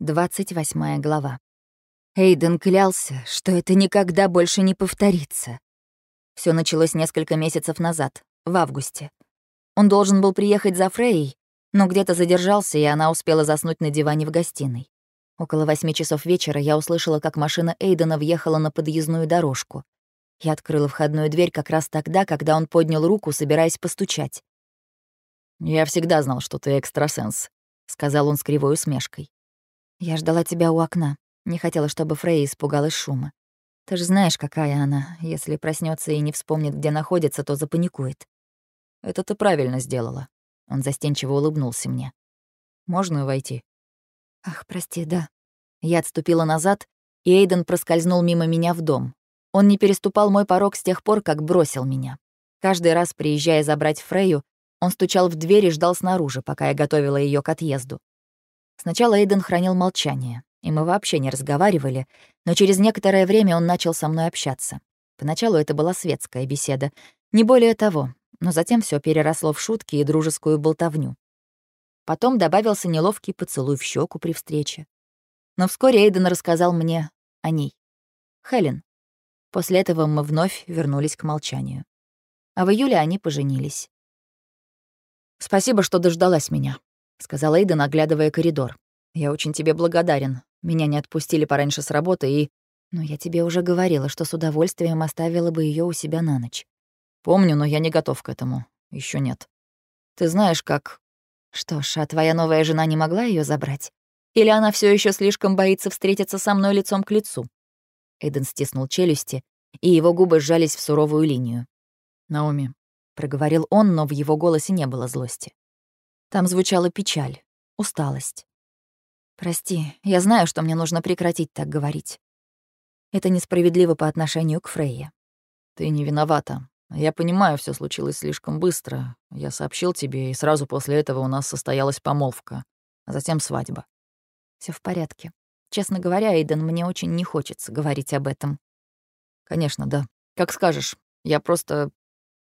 28 глава. Эйден клялся, что это никогда больше не повторится. Все началось несколько месяцев назад, в августе. Он должен был приехать за Фрейей, но где-то задержался, и она успела заснуть на диване в гостиной. Около восьми часов вечера я услышала, как машина Эйдена въехала на подъездную дорожку. Я открыла входную дверь как раз тогда, когда он поднял руку, собираясь постучать. «Я всегда знал, что ты экстрасенс», — сказал он с кривой усмешкой. Я ждала тебя у окна. Не хотела, чтобы Фрей испугалась шума. Ты же знаешь, какая она. Если проснется и не вспомнит, где находится, то запаникует. Это ты правильно сделала. Он застенчиво улыбнулся мне. Можно войти? Ах, прости, да. Я отступила назад, и Эйден проскользнул мимо меня в дом. Он не переступал мой порог с тех пор, как бросил меня. Каждый раз, приезжая забрать Фрейю, он стучал в дверь и ждал снаружи, пока я готовила ее к отъезду. Сначала Эйден хранил молчание, и мы вообще не разговаривали, но через некоторое время он начал со мной общаться. Поначалу это была светская беседа, не более того, но затем все переросло в шутки и дружескую болтовню. Потом добавился неловкий поцелуй в щеку при встрече. Но вскоре Эйден рассказал мне о ней. Хелен. После этого мы вновь вернулись к молчанию. А в июле они поженились. «Спасибо, что дождалась меня», — сказал Эйден, оглядывая коридор. «Я очень тебе благодарен. Меня не отпустили пораньше с работы и...» «Но я тебе уже говорила, что с удовольствием оставила бы ее у себя на ночь». «Помню, но я не готов к этому. Еще нет. Ты знаешь, как...» «Что ж, а твоя новая жена не могла ее забрать? Или она все еще слишком боится встретиться со мной лицом к лицу?» Эйден стиснул челюсти, и его губы сжались в суровую линию. «Наоми», — проговорил он, но в его голосе не было злости. Там звучала печаль, усталость. «Прости, я знаю, что мне нужно прекратить так говорить. Это несправедливо по отношению к Фрейе». «Ты не виновата. Я понимаю, все случилось слишком быстро. Я сообщил тебе, и сразу после этого у нас состоялась помолвка, а затем свадьба». Все в порядке. Честно говоря, Эйден, мне очень не хочется говорить об этом. Конечно, да. Как скажешь. Я просто...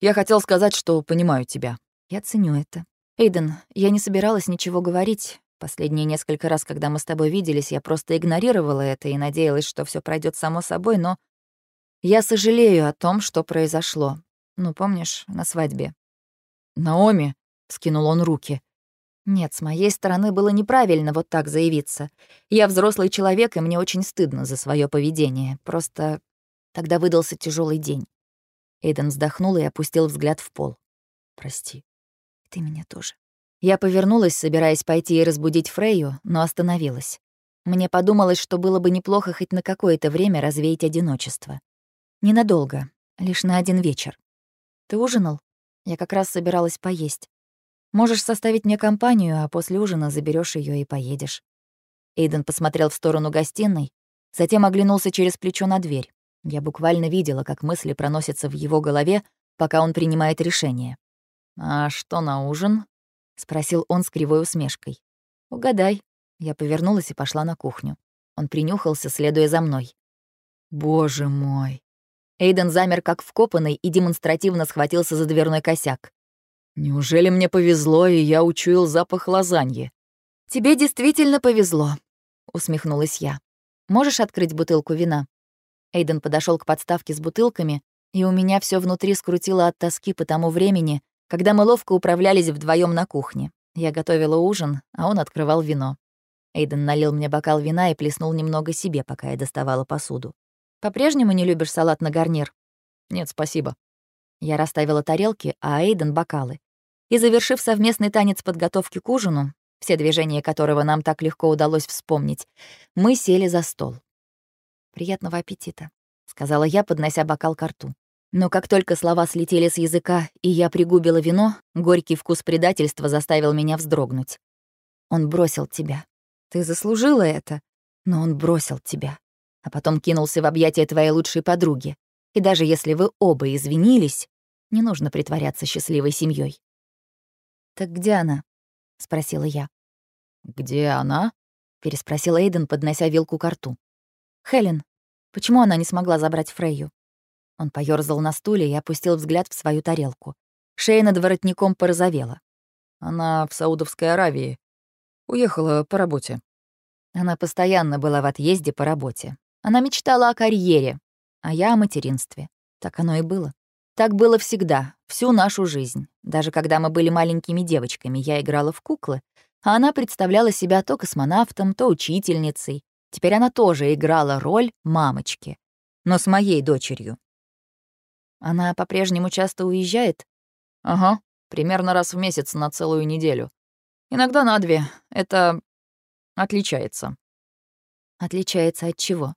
Я хотел сказать, что понимаю тебя. Я ценю это. «Эйден, я не собиралась ничего говорить. Последние несколько раз, когда мы с тобой виделись, я просто игнорировала это и надеялась, что все пройдет само собой, но я сожалею о том, что произошло. Ну, помнишь, на свадьбе?» «Наоми», — скинул он руки. «Нет, с моей стороны было неправильно вот так заявиться. Я взрослый человек, и мне очень стыдно за свое поведение. Просто тогда выдался тяжелый день». Эйден вздохнул и опустил взгляд в пол. «Прости». Ты меня тоже. Я повернулась, собираясь пойти и разбудить Фрейю, но остановилась. Мне подумалось, что было бы неплохо хоть на какое-то время развеять одиночество. Ненадолго, лишь на один вечер. Ты ужинал? Я как раз собиралась поесть. Можешь составить мне компанию, а после ужина заберешь ее и поедешь. Эйден посмотрел в сторону гостиной, затем оглянулся через плечо на дверь. Я буквально видела, как мысли проносятся в его голове, пока он принимает решение. «А что на ужин?» — спросил он с кривой усмешкой. «Угадай». Я повернулась и пошла на кухню. Он принюхался, следуя за мной. «Боже мой!» Эйден замер как вкопанный и демонстративно схватился за дверной косяк. «Неужели мне повезло, и я учуял запах лазаньи?» «Тебе действительно повезло», — усмехнулась я. «Можешь открыть бутылку вина?» Эйден подошел к подставке с бутылками, и у меня все внутри скрутило от тоски по тому времени, когда мы ловко управлялись вдвоем на кухне. Я готовила ужин, а он открывал вино. Эйден налил мне бокал вина и плеснул немного себе, пока я доставала посуду. «По-прежнему не любишь салат на гарнир?» «Нет, спасибо». Я расставила тарелки, а Эйден — бокалы. И, завершив совместный танец подготовки к ужину, все движения которого нам так легко удалось вспомнить, мы сели за стол. «Приятного аппетита», — сказала я, поднося бокал к рту. Но как только слова слетели с языка, и я пригубила вино, горький вкус предательства заставил меня вздрогнуть. Он бросил тебя. Ты заслужила это, но он бросил тебя. А потом кинулся в объятия твоей лучшей подруги. И даже если вы оба извинились, не нужно притворяться счастливой семьей. «Так где она?» — спросила я. «Где она?» — переспросил Эйден, поднося вилку к рту. «Хелен, почему она не смогла забрать Фрейю?» Он поёрзал на стуле и опустил взгляд в свою тарелку. Шея над воротником порозовела. Она в Саудовской Аравии. Уехала по работе. Она постоянно была в отъезде по работе. Она мечтала о карьере, а я о материнстве. Так оно и было. Так было всегда, всю нашу жизнь. Даже когда мы были маленькими девочками, я играла в куклы, а она представляла себя то космонавтом, то учительницей. Теперь она тоже играла роль мамочки, но с моей дочерью. Она по-прежнему часто уезжает? Ага, примерно раз в месяц на целую неделю. Иногда на две. Это отличается. Отличается от чего?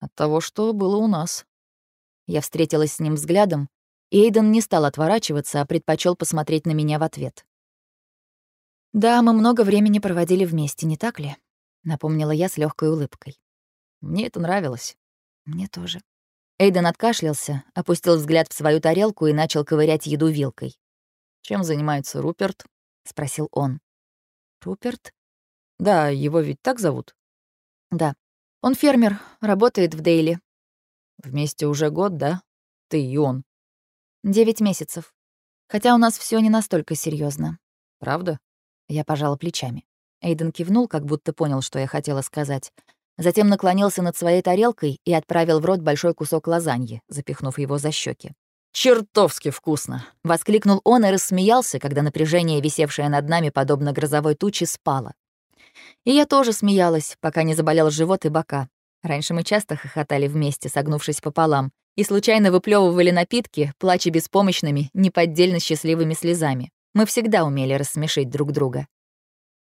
От того, что было у нас. Я встретилась с ним взглядом, и Эйден не стал отворачиваться, а предпочел посмотреть на меня в ответ. «Да, мы много времени проводили вместе, не так ли?» — напомнила я с легкой улыбкой. «Мне это нравилось». «Мне тоже». Эйден откашлялся, опустил взгляд в свою тарелку и начал ковырять еду вилкой. «Чем занимается Руперт?» — спросил он. «Руперт?» «Да, его ведь так зовут?» «Да. Он фермер, работает в Дейли». «Вместе уже год, да? Ты и он?» «Девять месяцев. Хотя у нас все не настолько серьезно. «Правда?» Я пожала плечами. Эйден кивнул, как будто понял, что я хотела сказать. Затем наклонился над своей тарелкой и отправил в рот большой кусок лазаньи, запихнув его за щеки. «Чертовски вкусно!» — воскликнул он и рассмеялся, когда напряжение, висевшее над нами, подобно грозовой туче, спало. И я тоже смеялась, пока не заболел живот и бока. Раньше мы часто хохотали вместе, согнувшись пополам, и случайно выплевывали напитки, плача беспомощными, неподдельно счастливыми слезами. Мы всегда умели рассмешить друг друга.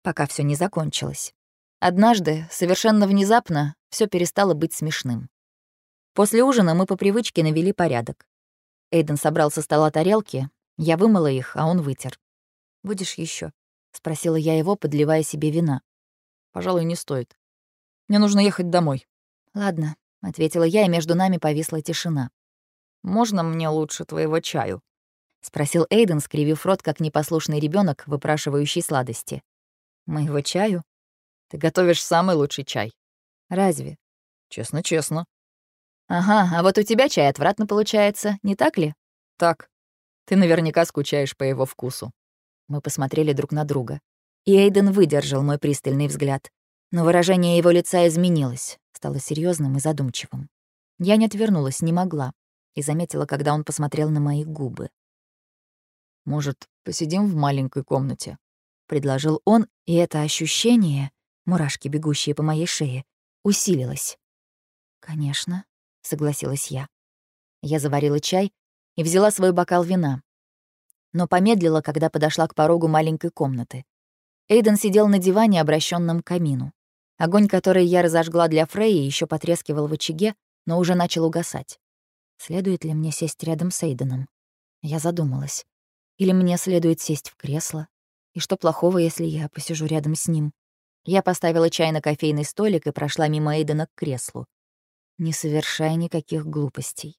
Пока все не закончилось. Однажды, совершенно внезапно, все перестало быть смешным. После ужина мы по привычке навели порядок. Эйден собрал со стола тарелки, я вымыла их, а он вытер. «Будешь еще? спросила я его, подливая себе вина. «Пожалуй, не стоит. Мне нужно ехать домой». «Ладно», — ответила я, и между нами повисла тишина. «Можно мне лучше твоего чаю?» — спросил Эйден, скривив рот, как непослушный ребенок, выпрашивающий сладости. «Моего чаю? Ты готовишь самый лучший чай». «Разве?» «Честно-честно». «Ага, а вот у тебя чай отвратно получается, не так ли?» «Так. Ты наверняка скучаешь по его вкусу». Мы посмотрели друг на друга. И Эйден выдержал мой пристальный взгляд. Но выражение его лица изменилось, стало серьезным и задумчивым. Я не отвернулась, не могла, и заметила, когда он посмотрел на мои губы. «Может, посидим в маленькой комнате?» — предложил он, и это ощущение, мурашки, бегущие по моей шее, усилилось. «Конечно», — согласилась я. Я заварила чай и взяла свой бокал вина, но помедлила, когда подошла к порогу маленькой комнаты. Эйден сидел на диване, обращенном к камину. Огонь, который я разожгла для Фрейи, еще потрескивал в очаге, но уже начал угасать. Следует ли мне сесть рядом с Эйденом? Я задумалась. Или мне следует сесть в кресло? И что плохого, если я посижу рядом с ним? Я поставила чай на кофейный столик и прошла мимо Эйдена к креслу. Не совершая никаких глупостей.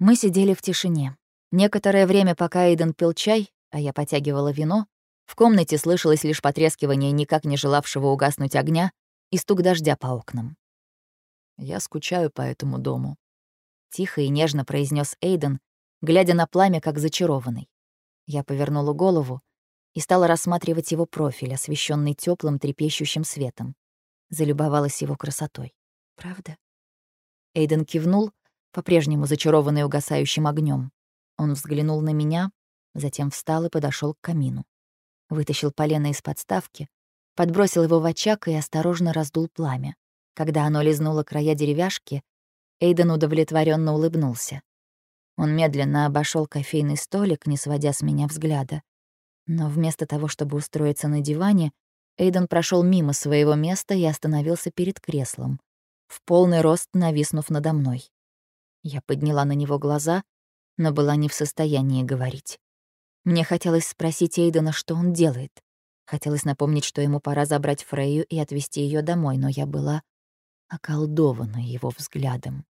Мы сидели в тишине. Некоторое время, пока Эйден пил чай, а я потягивала вино, в комнате слышалось лишь потрескивание никак не желавшего угаснуть огня и стук дождя по окнам. «Я скучаю по этому дому», — тихо и нежно произнес Эйден, глядя на пламя, как зачарованный. Я повернула голову и стала рассматривать его профиль, освещенный теплым трепещущим светом. Залюбовалась его красотой. «Правда?» Эйден кивнул, по-прежнему зачарованный угасающим огнем. Он взглянул на меня, затем встал и подошел к камину. Вытащил полено из подставки, подбросил его в очаг и осторожно раздул пламя. Когда оно лизнуло края деревяшки, Эйден удовлетворенно улыбнулся. Он медленно обошел кофейный столик, не сводя с меня взгляда. Но вместо того, чтобы устроиться на диване, Эйден прошел мимо своего места и остановился перед креслом, в полный рост нависнув надо мной. Я подняла на него глаза но была не в состоянии говорить. Мне хотелось спросить Эйдена, что он делает. Хотелось напомнить, что ему пора забрать Фрейю и отвезти ее домой, но я была околдована его взглядом.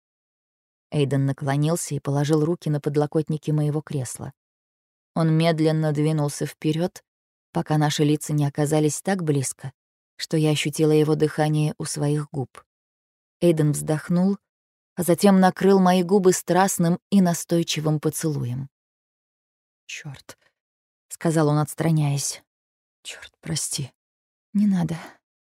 Эйден наклонился и положил руки на подлокотники моего кресла. Он медленно двинулся вперед, пока наши лица не оказались так близко, что я ощутила его дыхание у своих губ. Эйден вздохнул — а затем накрыл мои губы страстным и настойчивым поцелуем. Черт, сказал он, отстраняясь. Черт, прости. Не надо,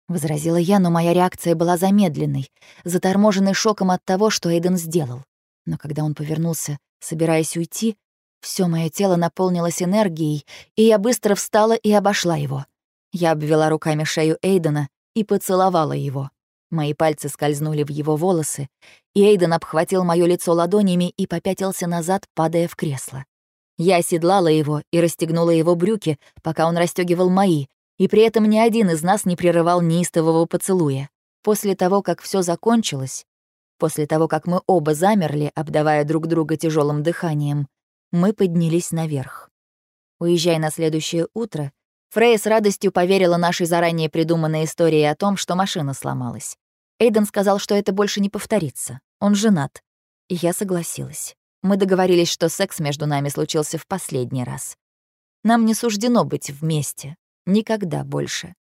возразила я, но моя реакция была замедленной, заторможенной шоком от того, что Эйден сделал. Но когда он повернулся, собираясь уйти, все мое тело наполнилось энергией, и я быстро встала и обошла его. Я обвела руками шею Эйдена и поцеловала его. Мои пальцы скользнули в его волосы, и Эйден обхватил моё лицо ладонями и попятился назад, падая в кресло. Я оседлала его и расстегнула его брюки, пока он расстегивал мои, и при этом ни один из нас не прерывал неистового поцелуя. После того, как все закончилось, после того, как мы оба замерли, обдавая друг друга тяжелым дыханием, мы поднялись наверх. Уезжая на следующее утро, Фрейя с радостью поверила нашей заранее придуманной истории о том, что машина сломалась. Эйден сказал, что это больше не повторится. Он женат. И я согласилась. Мы договорились, что секс между нами случился в последний раз. Нам не суждено быть вместе. Никогда больше.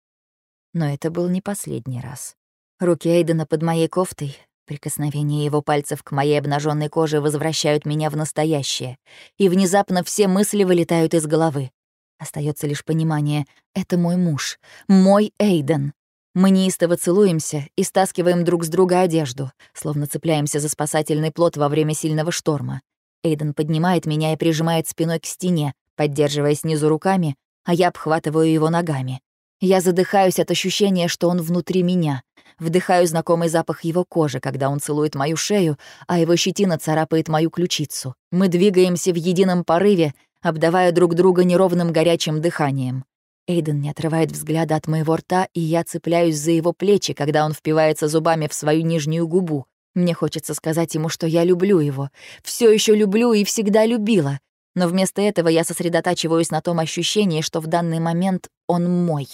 Но это был не последний раз. Руки Эйдена под моей кофтой, прикосновение его пальцев к моей обнаженной коже возвращают меня в настоящее. И внезапно все мысли вылетают из головы. Остается лишь понимание — это мой муж, мой Эйден. Мы неистово целуемся и стаскиваем друг с друга одежду, словно цепляемся за спасательный плот во время сильного шторма. Эйден поднимает меня и прижимает спиной к стене, поддерживая снизу руками, а я обхватываю его ногами. Я задыхаюсь от ощущения, что он внутри меня. Вдыхаю знакомый запах его кожи, когда он целует мою шею, а его щетина царапает мою ключицу. Мы двигаемся в едином порыве, обдавая друг друга неровным горячим дыханием. Эйден не отрывает взгляда от моего рта, и я цепляюсь за его плечи, когда он впивается зубами в свою нижнюю губу. Мне хочется сказать ему, что я люблю его. все еще люблю и всегда любила. Но вместо этого я сосредотачиваюсь на том ощущении, что в данный момент он мой.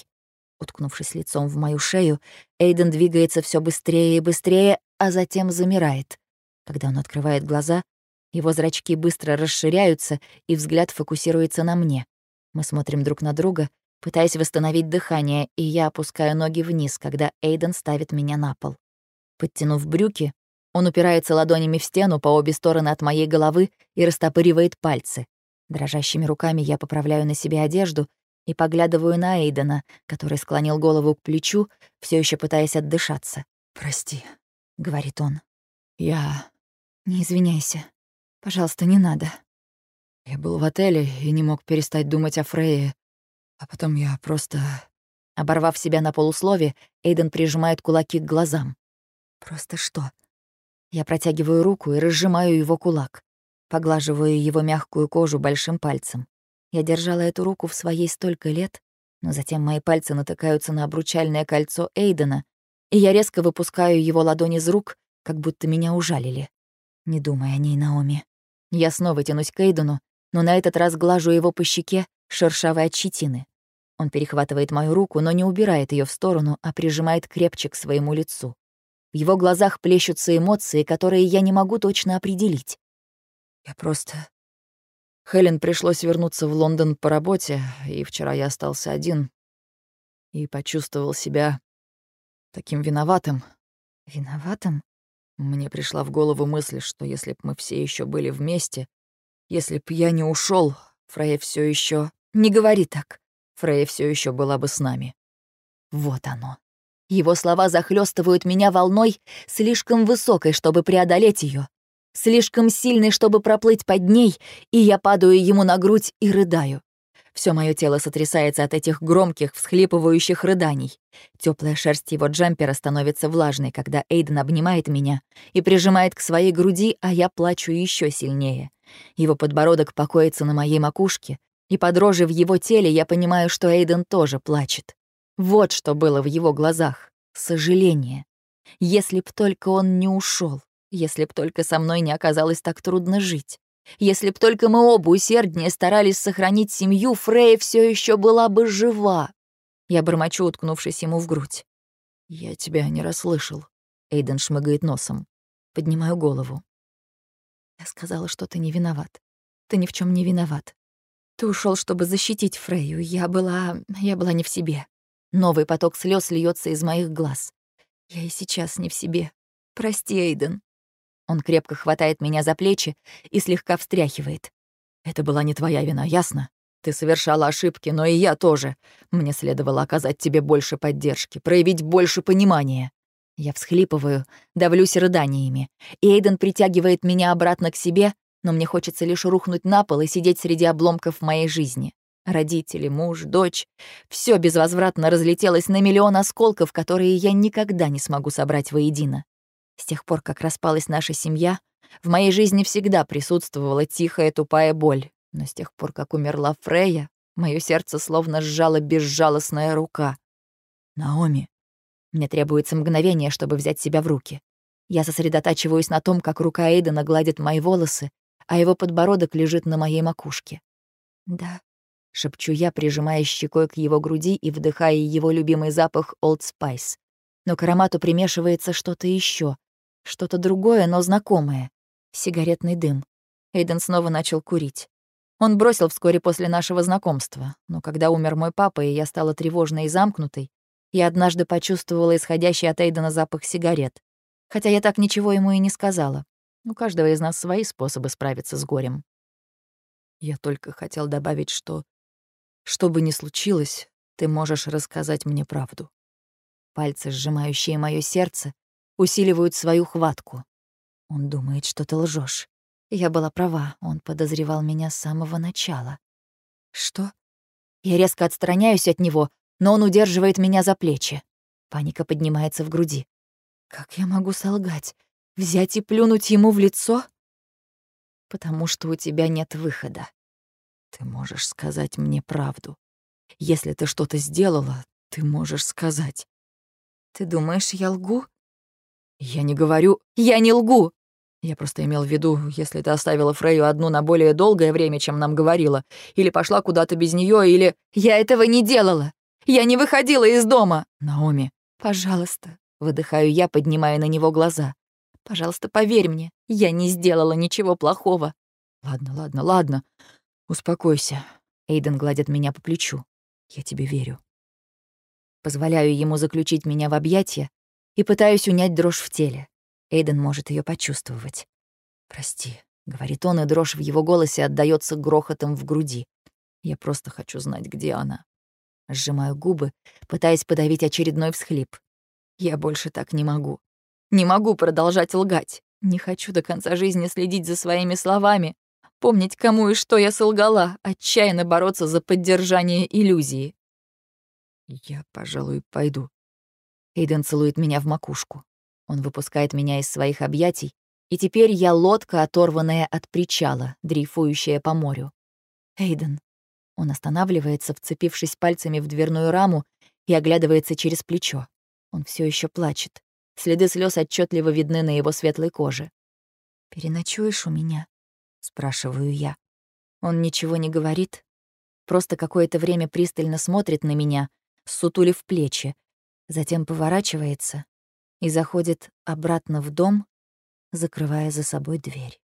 Уткнувшись лицом в мою шею, Эйден двигается все быстрее и быстрее, а затем замирает. Когда он открывает глаза, его зрачки быстро расширяются, и взгляд фокусируется на мне. Мы смотрим друг на друга, пытаясь восстановить дыхание, и я опускаю ноги вниз, когда Эйден ставит меня на пол. Подтянув брюки, он упирается ладонями в стену по обе стороны от моей головы и растопыривает пальцы. Дрожащими руками я поправляю на себе одежду и поглядываю на Эйдена, который склонил голову к плечу, все еще пытаясь отдышаться. «Прости», — говорит он. «Я...» «Не извиняйся. Пожалуйста, не надо». Я был в отеле и не мог перестать думать о Фрейе, а потом я просто... Оборвав себя на полуслове, Эйден прижимает кулаки к глазам. «Просто что?» Я протягиваю руку и разжимаю его кулак. Поглаживаю его мягкую кожу большим пальцем. Я держала эту руку в своей столько лет, но затем мои пальцы натыкаются на обручальное кольцо Эйдена, и я резко выпускаю его ладонь из рук, как будто меня ужалили. Не думай о ней, Наоми. Я снова тянусь к Эйдену, но на этот раз глажу его по щеке, шершавой от щетины. Он перехватывает мою руку, но не убирает ее в сторону, а прижимает крепче к своему лицу. В его глазах плещутся эмоции, которые я не могу точно определить. Я просто... Хелен пришлось вернуться в Лондон по работе, и вчера я остался один и почувствовал себя таким виноватым. Виноватым? Мне пришла в голову мысль, что если б мы все еще были вместе, если б я не ушел, Фрей все еще. Не говори так. Фрей все еще была бы с нами. Вот оно. Его слова захлестывают меня волной, слишком высокой, чтобы преодолеть ее, слишком сильной, чтобы проплыть под ней, и я падаю ему на грудь и рыдаю. Все мое тело сотрясается от этих громких, всхлипывающих рыданий. Теплая шерсть его джемпера становится влажной, когда Эйден обнимает меня и прижимает к своей груди, а я плачу еще сильнее. Его подбородок покоится на моей макушке, и под дрожи в его теле я понимаю, что Эйден тоже плачет. Вот что было в его глазах. Сожаление. Если б только он не ушел, если б только со мной не оказалось так трудно жить. Если б только мы оба усерднее старались сохранить семью, Фрей все еще была бы жива. Я бормочу, уткнувшись ему в грудь. «Я тебя не расслышал», — Эйден шмыгает носом. Поднимаю голову. Я сказала, что ты не виноват. Ты ни в чем не виноват. Ты ушел, чтобы защитить Фрейю. Я была... я была не в себе. Новый поток слез льется из моих глаз. Я и сейчас не в себе. Прости, Эйден. Он крепко хватает меня за плечи и слегка встряхивает. Это была не твоя вина, ясно? Ты совершала ошибки, но и я тоже. Мне следовало оказать тебе больше поддержки, проявить больше понимания. Я всхлипываю, давлюсь рыданиями. Эйден притягивает меня обратно к себе, но мне хочется лишь рухнуть на пол и сидеть среди обломков моей жизни. Родители, муж, дочь — все безвозвратно разлетелось на миллион осколков, которые я никогда не смогу собрать воедино. С тех пор, как распалась наша семья, в моей жизни всегда присутствовала тихая тупая боль, но с тех пор, как умерла Фрея, мое сердце словно сжала безжалостная рука. «Наоми». Мне требуется мгновение, чтобы взять себя в руки. Я сосредотачиваюсь на том, как рука Эйдена гладит мои волосы, а его подбородок лежит на моей макушке. «Да», — шепчу я, прижимая щекой к его груди и вдыхая его любимый запах Old Spice. Но к аромату примешивается что-то еще, что-то другое, но знакомое. Сигаретный дым. Эйден снова начал курить. Он бросил вскоре после нашего знакомства, но когда умер мой папа, и я стала тревожной и замкнутой, я однажды почувствовала исходящий от Эйдена запах сигарет. Хотя я так ничего ему и не сказала. У каждого из нас свои способы справиться с горем. Я только хотел добавить, что, что бы ни случилось, ты можешь рассказать мне правду. Пальцы, сжимающие мое сердце, усиливают свою хватку. Он думает, что ты лжешь. Я была права, он подозревал меня с самого начала. Что? Я резко отстраняюсь от него, но он удерживает меня за плечи. Паника поднимается в груди. Как я могу солгать? Взять и плюнуть ему в лицо? Потому что у тебя нет выхода. Ты можешь сказать мне правду. Если ты что-то сделала, ты можешь сказать. Ты думаешь, я лгу? Я не говорю... Я не лгу! Я просто имел в виду, если ты оставила Фрейю одну на более долгое время, чем нам говорила, или пошла куда-то без нее, или... Я этого не делала! Я не выходила из дома! Наоми, пожалуйста, выдыхаю я, поднимая на него глаза. Пожалуйста, поверь мне, я не сделала ничего плохого. Ладно, ладно, ладно. Успокойся. Эйден гладит меня по плечу. Я тебе верю. Позволяю ему заключить меня в объятия и пытаюсь унять дрожь в теле. Эйден может ее почувствовать. «Прости», — говорит он, и дрожь в его голосе отдаётся грохотом в груди. «Я просто хочу знать, где она». Сжимаю губы, пытаясь подавить очередной всхлип. Я больше так не могу. Не могу продолжать лгать. Не хочу до конца жизни следить за своими словами, помнить, кому и что я солгала, отчаянно бороться за поддержание иллюзии. Я, пожалуй, пойду. Эйден целует меня в макушку. Он выпускает меня из своих объятий, и теперь я лодка, оторванная от причала, дрейфующая по морю. Эйден. Он останавливается, вцепившись пальцами в дверную раму, и оглядывается через плечо. Он все еще плачет. Следы слез отчетливо видны на его светлой коже. «Переночуешь у меня?» — спрашиваю я. Он ничего не говорит, просто какое-то время пристально смотрит на меня, сутулив плечи, затем поворачивается и заходит обратно в дом, закрывая за собой дверь.